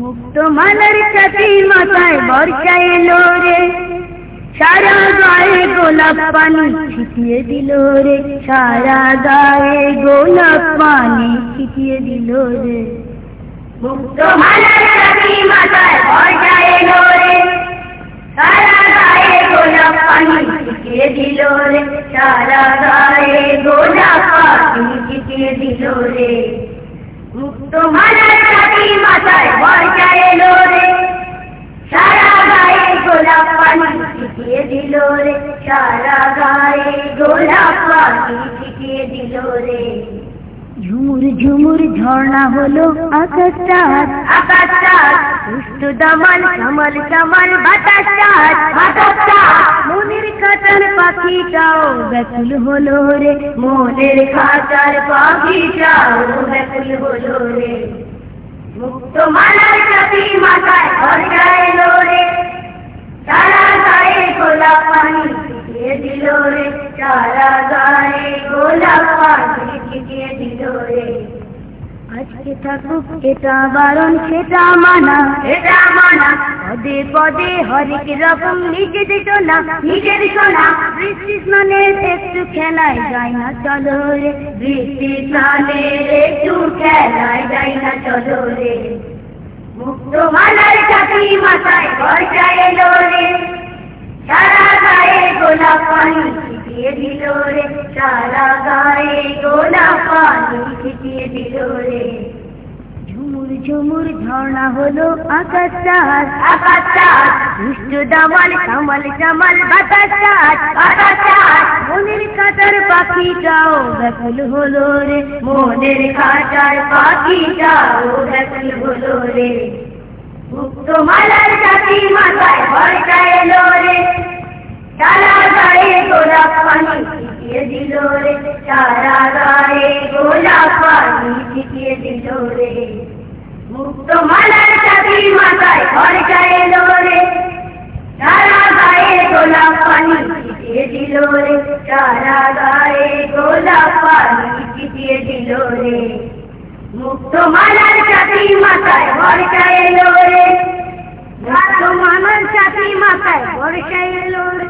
মুক্ত মালার চাতি মাথায় বর্ষা এলো রে সারা গায়ে গোলাপ পানি ছিটিয়ে দিল রে। সারা গায়ে গোলাপ পানি ছিটিয়ে দিল রে। মুক্ত মালার চাতি মাথায় বর্ষা এলো রে সারা গায়ে গোলাপ পানি ছিটিয়ে দিল রে। সারা গায়ে গোলাপ পানি ছিটিয়ে দিল রে। মুক্ত মালার ছিটিয়ে দিল রে সারা গায়ে গোলাপ পানি ছিটিয়ে দিল রে ঝুমুর ঝুমুর ঝর্ণা হলো আকাশটা আকাশটা সুস্থ দামাল কামাল কামাল বাতাসটা বাতাসটা মনের কাটার পাখিটাও ব্যাকুল হলো রে মনের খাতার পাখিটাও ব্যাকুল হলো রে মুক্ত মালার চাপি মাথায় ভরসা এলো রে সারা গায়ে গোলাপ পানি ছিটিয়ে দিল রে আজকে থাকুক, এটা বারণ, সেটা মানা। এটা মানা। পদে পদে হরেক রকম নিজের সোনা নিজের সোনা। বৃষ্টি স্নানের একটু খেলায় যায় না, চলো রে। বৃষ্টি একটু খেলায় যাই না, চলো রে। মুক্ত মালার চাপি মাথায় ভরসা এলো রে সারা গায়ে গোলাপ পানি দিল সারা গায়ে গোলাপ পানি ছিটিয়ে দিল রে ঝুমুর ঝুমুর ঝর্ণা হলো আকাশটা আকাশটা দুষ্ট দামাল কামাল কামাল বাতাসটা আকাশটা মনের কাটার পাখিটাও ব্যাকুল হলো রে। মনের খাটার পাখিটাও ব্যাকুল হলো রে। মুক্ত মালার চাপি মুক্ত মালার চাপি মাথায় ভরসা এলো রে। সারা গায়ে রে। মুক্ত চাপি মাথায় ভরসা এলো রে। মুক্ত চাকরি মাথায় বর্ষা এলো রে।